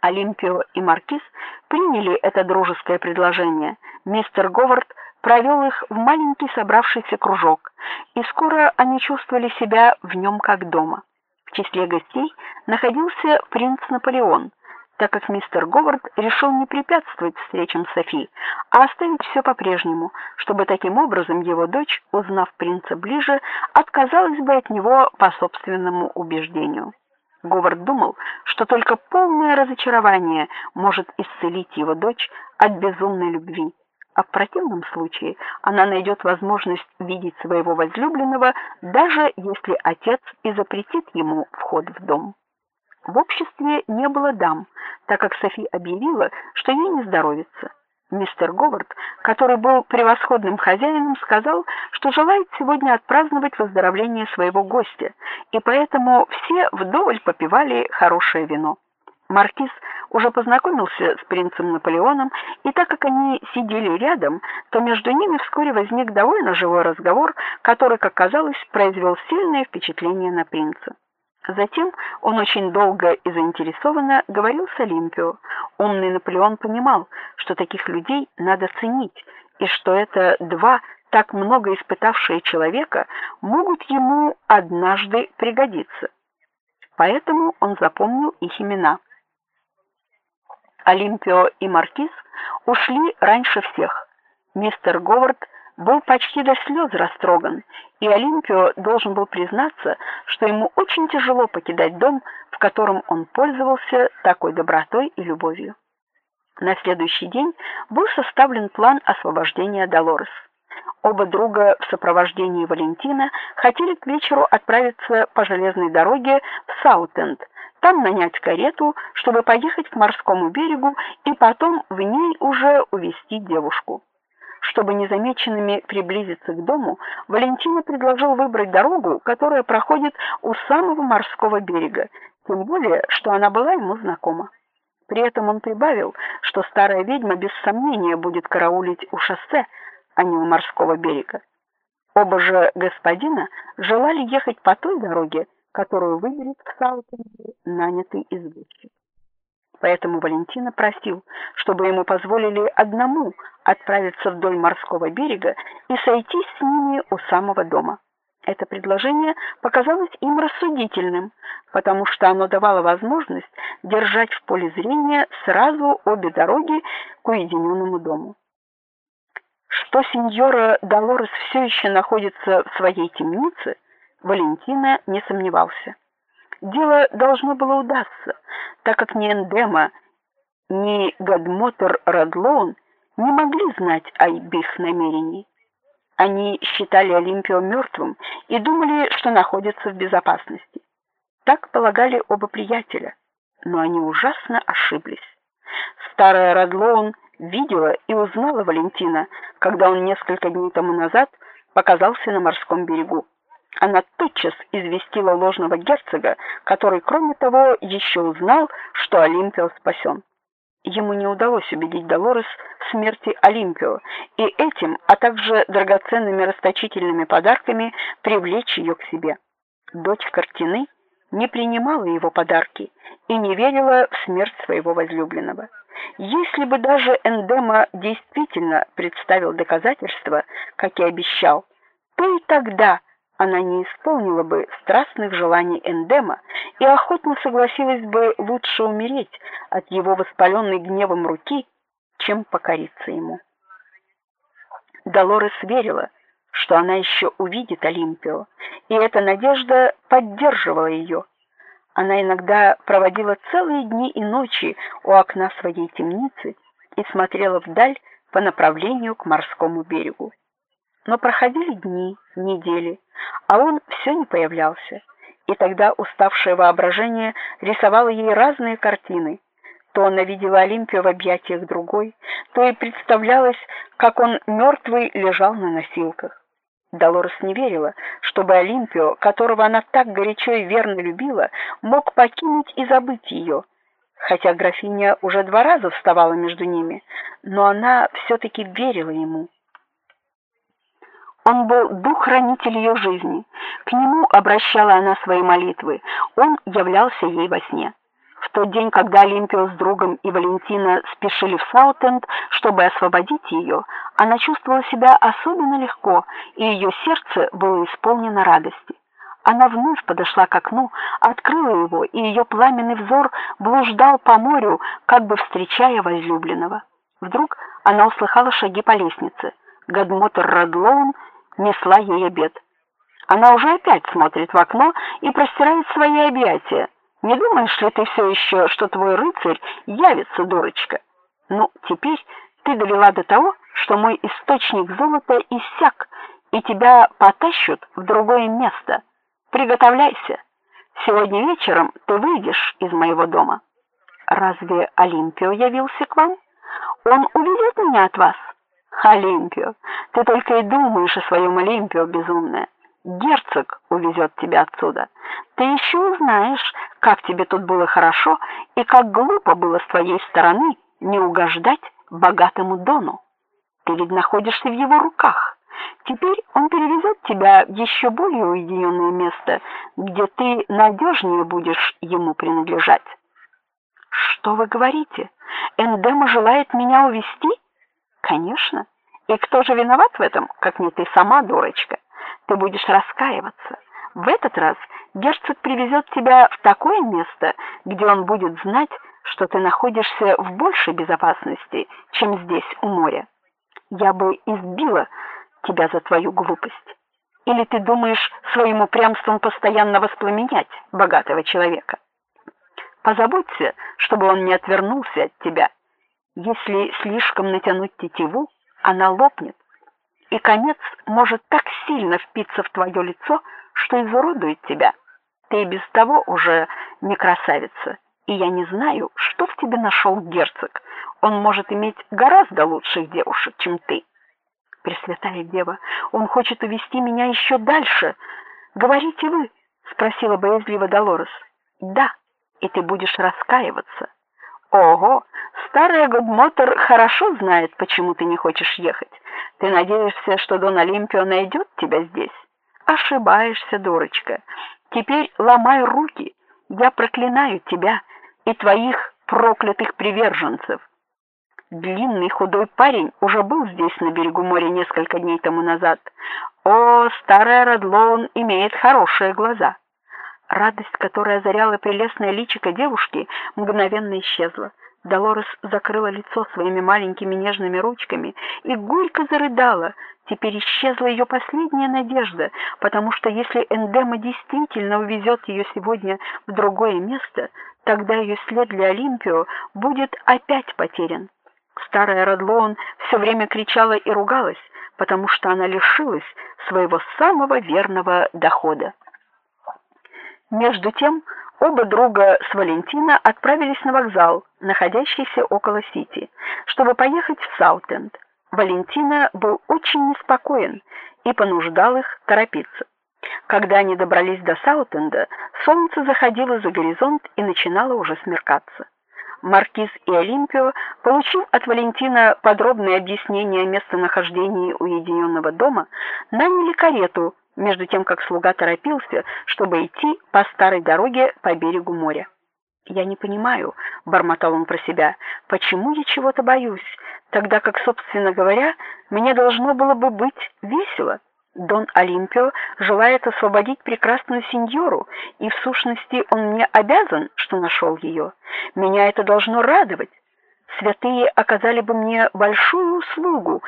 Олимпио и маркиз приняли это дружеское предложение. Мистер Говард провел их в маленький собравшийся кружок, и скоро они чувствовали себя в нем как дома. В числе гостей находился принц Наполеон, так как мистер Говард решил не препятствовать встречам Софи, а оставить все по-прежнему, чтобы таким образом его дочь, узнав принца ближе, отказалась бы от него по собственному убеждению. Говард думал, что только полное разочарование может исцелить его дочь от безумной любви, а в противном случае она найдет возможность видеть своего возлюбленного, даже если отец и запретит ему вход в дом. В обществе не было дам, так как Софи объявила, что ей не здоровится. Мистер Говард, который был превосходным хозяином, сказал, что желает сегодня отпраздновать выздоровление своего гостя, и поэтому все вдоволь попивали хорошее вино. Маркиз уже познакомился с принцем Наполеоном, и так как они сидели рядом, то между ними вскоре возник довольно живой разговор, который, как казалось, произвел сильное впечатление на принца. Затем он очень долго и заинтересованно говорил с Олимпио. Умный Наполеон понимал, что таких людей надо ценить, и что это два так много испытавшие человека могут ему однажды пригодиться. Поэтому он запомнил их имена. Олимпио и маркиз ушли раньше всех. Мистер Говард был почти до слез растроган, и Олимпио должен был признаться, что ему очень тяжело покидать дом, в котором он пользовался такой добротой и любовью. На следующий день был составлен план освобождения Долорес. Оба друга в сопровождении Валентина хотели к вечеру отправиться по железной дороге в Саутенд, там нанять карету, чтобы поехать к морскому берегу и потом в ней уже увезти девушку. Чтобы незамеченными приблизиться к дому, Валентина предложил выбрать дорогу, которая проходит у самого морского берега, тем более, что она была ему знакома. При этом он прибавил, что старая ведьма без сомнения будет караулить у шоссе, а не у морского берега. Оба же господина желали ехать по той дороге, которую выберет в Саутенде нанятый извозчик. Поэтому Валентина просил, чтобы ему позволили одному отправиться вдоль морского берега и сойтись с ними у самого дома. Это предложение показалось им рассудительным, потому что оно давало возможность держать в поле зрения сразу обе дороги к уединенному дому. Что сеньора Долорес все еще находится в своей темнице, Валентина не сомневался. Дело должно было удастся, так как ни Эндема, ни Гадмотор Радлоун не могли знать о их намерении. Они считали Олимпио мертвым и думали, что находятся в безопасности. Так полагали оба приятеля, но они ужасно ошиблись. Старая Радлоун видела и узнала Валентина, когда он несколько дней тому назад показался на морском берегу. Она тотчас известила ложного герцога, который, кроме того, еще узнал, что Олимпио спасен. Ему не удалось убедить Долорес в смерти Олимпио и этим, а также драгоценными расточительными подарками привлечь ее к себе. Дочь Картины не принимала его подарки и не верила в смерть своего возлюбленного. Если бы даже Эндема действительно представил доказательства, как и обещал, то и тогда она не исполнила бы страстных желаний Эндема и охотно согласилась бы лучше умереть от его воспаленной гневом руки, чем покориться ему. Долорес верила, что она еще увидит Олимпио, и эта надежда поддерживала ее. Она иногда проводила целые дни и ночи у окна своей темницы и смотрела вдаль по направлению к морскому берегу. Но проходили дни, недели, а он все не появлялся. И тогда уставшее воображение рисовало ей разные картины. То она видела Олимпию в объятиях другой, то и представлялось, как он мертвый лежал на носилках. Долорес не верила, чтобы Олимпио, которого она так горячо и верно любила, мог покинуть и забыть ее. Хотя графиня уже два раза вставала между ними, но она все таки верила ему. Он был дух-хранитель ее жизни. К нему обращала она свои молитвы. Он являлся ей во сне. В тот день, когда Олимпио с другом и Валентина спешили в Саутенд, чтобы освободить ее, она чувствовала себя особенно легко, и ее сердце было исполнено радости. Она вновь подошла к окну, открыла его, и ее пламенный взор блуждал по морю, как бы встречая возлюбленного. Вдруг она услыхала шаги по лестнице. Гадмотер Радлоун несла ей обед. Она уже опять смотрит в окно и простирает свои объятия. Не думаешь ли ты все еще, что твой рыцарь явится, дурочка? Ну, теперь ты довела до того, что мой источник золота иссяк, и тебя потащут в другое место. Приготовляйся. Сегодня вечером ты выйдешь из моего дома. Разве Олимпио явился к вам? Он увезет меня от вас. Олимпио, ты только и думаешь о своем Олимпио, безумная. Герцог увезет тебя отсюда. Ты еще узнаешь, как тебе тут было хорошо и как глупо было с твоей стороны не угождать богатому Дону. Ты ведь находишься в его руках. Теперь он перевезет тебя в еще более уединенное место, где ты надежнее будешь ему принадлежать. Что вы говорите? Эндема желает меня увести? Конечно. И кто же виноват в этом, как не ты сама, дурочка? Ты будешь раскаиваться. В этот раз герцог привезет тебя в такое место, где он будет знать, что ты находишься в большей безопасности, чем здесь у моря. Я бы избила тебя за твою глупость. Или ты думаешь своим упрямством постоянно воспламенять богатого человека? Позаботься, чтобы он не отвернулся от тебя. Если слишком натянуть тетиву, она лопнет, и конец может так сильно впиться в твое лицо, что изуродует тебя. Ты и без того уже не красавица, и я не знаю, что в тебе нашел герцог. Он может иметь гораздо лучших девушек, чем ты. Пресвятая Дева, он хочет увести меня еще дальше. Говорите вы, спросила боязливо Долорес. Да, и ты будешь раскаиваться. Ого, старая Годмотор хорошо знает, почему ты не хочешь ехать. Ты надеешься, что Дон Олимпио найдет тебя здесь? Ошибаешься, дурочка. Теперь ломай руки. Я проклинаю тебя и твоих проклятых приверженцев. Длинный худой парень уже был здесь на берегу моря несколько дней тому назад. О, старая Радлоун имеет хорошие глаза. Радость, которая озаряла прелестное личико девушки, мгновенно исчезла. Долорес закрыла лицо своими маленькими нежными ручками и горько зарыдала. Теперь исчезла ее последняя надежда, потому что если Эндема действительно увезет ее сегодня в другое место, тогда ее след для Олимпио будет опять потерян. Старая Радлоун все время кричала и ругалась, потому что она лишилась своего самого верного дохода. Между тем, оба друга с Валентина отправились на вокзал, находящийся около Сити, чтобы поехать в Саутенд. Валентина был очень неспокоен и понуждал их торопиться. Когда они добрались до Саутенда, солнце заходило за горизонт и начинало уже смеркаться. Маркиз и Олимпио, получив от Валентина подробные объяснения о местонахождении уединенного дома, наняли карету, между тем как слуга торопился, чтобы идти по старой дороге по берегу моря. Я не понимаю, бормотал он про себя. Почему я чего-то боюсь, тогда как, собственно говоря, мне должно было бы быть весело? Дон Олимпио желает освободить прекрасную сеньору, и в сущности он мне обязан, что нашел ее. Меня это должно радовать. Святые оказали бы мне большую услугу,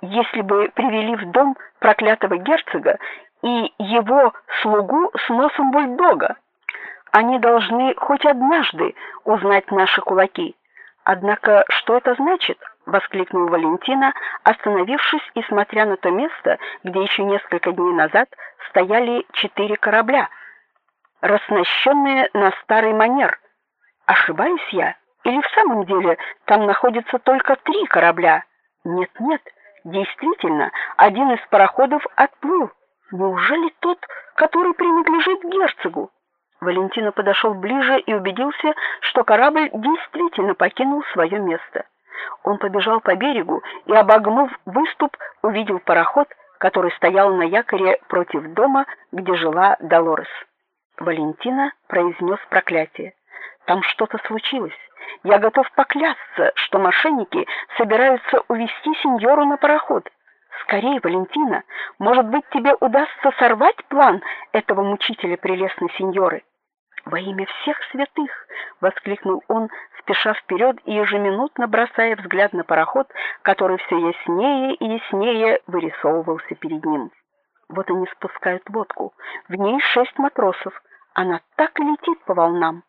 если бы привели в дом проклятого герцога и его слугу с носом бульдога. Они должны хоть однажды узнать наши кулаки. Однако, что это значит? воскликнул Валентина, остановившись и смотря на то место, где еще несколько дней назад стояли четыре корабля, раснащенные на старый манер. Ошибаюсь я? Или в самом деле там находится только три корабля? Нет, нет, действительно, один из пароходов отплыл. Неужели тот, который принадлежит герцогу? Валентина подошел ближе и убедился, что корабль действительно покинул свое место. Он побежал по берегу и обогнув выступ, увидел пароход, который стоял на якоре против дома, где жила Долорес. Валентина произнес проклятие. Там что-то случилось. Я готов поклясться, что мошенники собираются увезти сеньору на пароход. Скорей, Валентина, может быть, тебе удастся сорвать план этого мучителя прелестной сеньоры. Во имя всех святых, воскликнул он, спеша вперед и ежеминутно бросая взгляд на пароход, который все яснее и яснее вырисовывался перед ним. Вот они спускают лодку. В ней шесть матросов. Она так летит по волнам.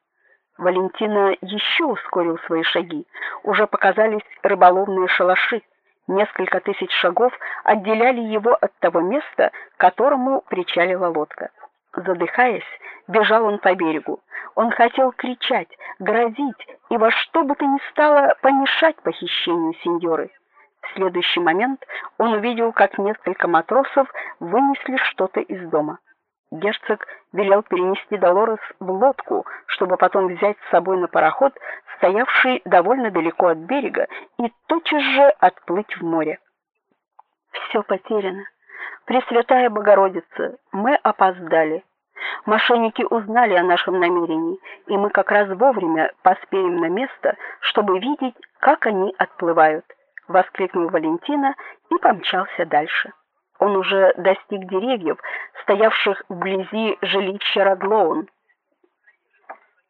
Валентина еще ускорил свои шаги. Уже показались рыболовные шалаши. Несколько тысяч шагов отделяли его от того места, к которому причалила лодка. Задыхаясь, бежал он по берегу. Он хотел кричать, грозить и во что бы то ни стало помешать похищению сеньоры. В следующий момент он увидел, как несколько матросов вынесли что-то из дома. Герцог велел перенести Долорес в лодку, чтобы потом взять с собой на пароход, стоявший довольно далеко от берега, и тотчас же отплыть в море. Все потеряно. Пресвятая Богородица, мы опоздали. Мошенники узнали о нашем намерении, и мы как раз вовремя поспеем на место, чтобы видеть, как они отплывают, воскликнул Валентина и помчался дальше. Он уже достиг деревьев, стоявших вблизи жилища Радлоун.